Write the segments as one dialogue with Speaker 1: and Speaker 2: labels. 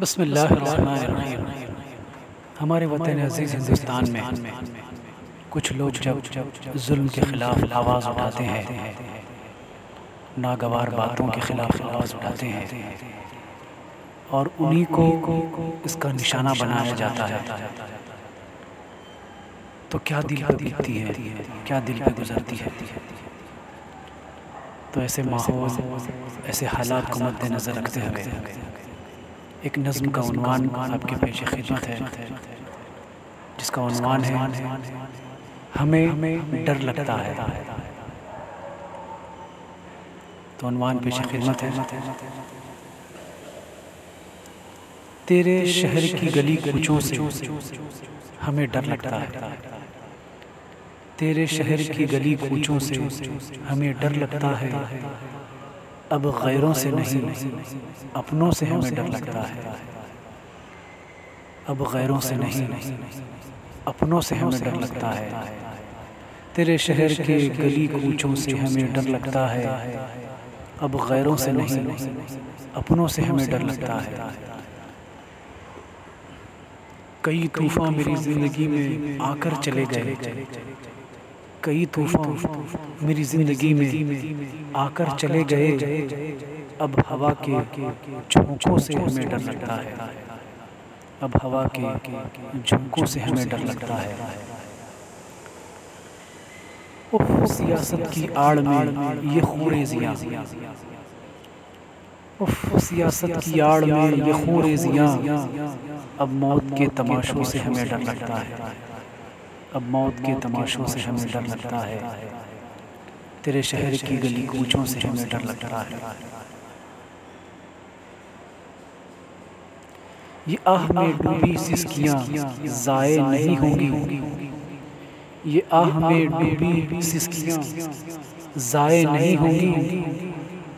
Speaker 1: बसमिल्लाहिर्रहमानिर्रहीम। हमारे वतन अज़ीज़ हिंदुस्तान में कुछ लोग जब जुल्म के ख़िलाफ़ आवाज़ उठाते हैं, नागवार बातों के ख़िलाफ़ आवाज़ उठाते हैं और उन्हीं को इसका निशाना बनाया जाता है तो क्या दिल पर है? क्या दिल पर गुजरती है? तो ऐसे माहौल, ऐसे हालात को मद्देनज़र रखते हुए एक नज़म का उनवान आपके पेश खिदमत है, जिसका उनवान है, हमें डर लगता है। तो उनवान पेश खिदमत है। तेरे शहर की गली कुचों से हमें डर लगता है। तेरे शहर की गली कूचों से हमें डर लगता है। अब गैरों से नहीं, अपनों से हमें डर लगता है। अब गैरों से नहीं, अपनों से हमें डर लगता है। तेरे शहर के गली कूचों से हमें डर लगता है। अब गैरों से नहीं, अपनों से हमें डर लगता है। कई तूफ़ान मेरी ज़िंदगी में आकर चले गए। कई तूफ़ान मेरी ज़िंदगी में आकर चले गए। अब हवा के झोंकों से हमें डर लगता है। अब हवा के झोंकों से हमें डर लगता है। सियासत की आड़ में ये खूरेजियाँ उफ, सियासत की आड़ में ये खूरेजियाँ अब मौत के तमाशों से हमें डर लगता है। अब मौत के तमाशों से हमें डर लगता है। तेरे शहर की गली कूचों से हमें डर लगता है। ये आह में डूबी सिस्कियाँ जाए नहीं होंगी। ये आह में डूबी सिस्कियाँ जाए नहीं होंगी।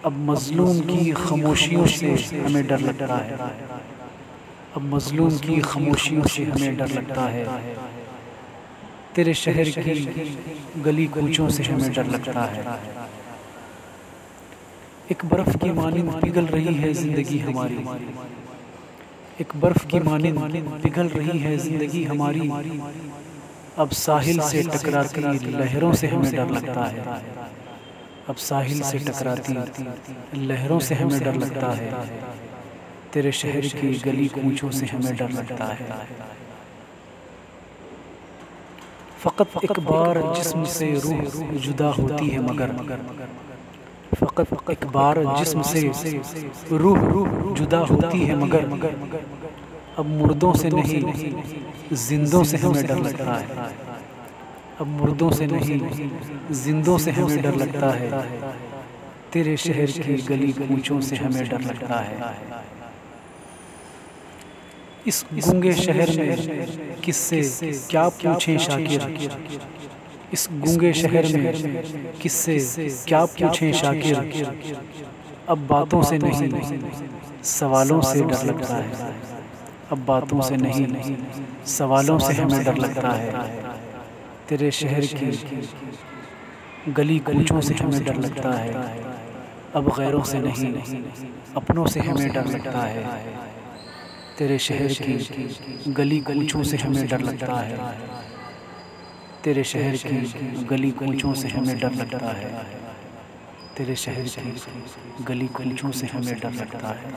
Speaker 1: अब मजलूम की खामोशियों से हमें डर लगता है। अब मजलूम की खामोशियों से हमें डर लगता है। तेरे शहर की गली कूचों से हमें डर लगता है। एक बर्फ़ की मानिंद पिघल रही है ज़िंदगी हमारी। एक बर्फ़ की मानिंद पिघल रही है ज़िंदगी हमारी। अब साहिल से टकराती लहरों से हमें डर लगता है। अब साहिल से टकराती लहरों से हमें डर लगता है। तेरे शहर की गली कूचों से हमें डर लगता है। फ़कत एक बार जिस्म से रूह जुदा होती है मगर। मगर। फ़कत एक बार जिस्म से रूह रूह जुदा होती है मगर। अब मुर्दों से नहीं जिंदों से हमें डर लगता है। अब मुर्दों से नहीं जिंदों से हमें डर लगता है। तेरे शहर की गली कूचों से हमें डर लगता है। इस गूँगे शहर में किससे, क्या पूछें शाकिर? इस गूँगे शहर में किससे, क्या पूछें शाकिर? अब बातों से नहीं, सवालों से डर लगता है। अब बातों से नहीं, सवालों से हमें डर लगता है। तेरे शहर की गली कूचों से हमें डर लगता है। अब गैरों से नहीं, अपनों से हमें डर लगता है। तेरे शहर की गली कूचों से हमें डर लगता है। तेरे शहर की गली कूचों से हमें डर लगता है। तेरे शहर की गली कूचों से हमें डर लगता है।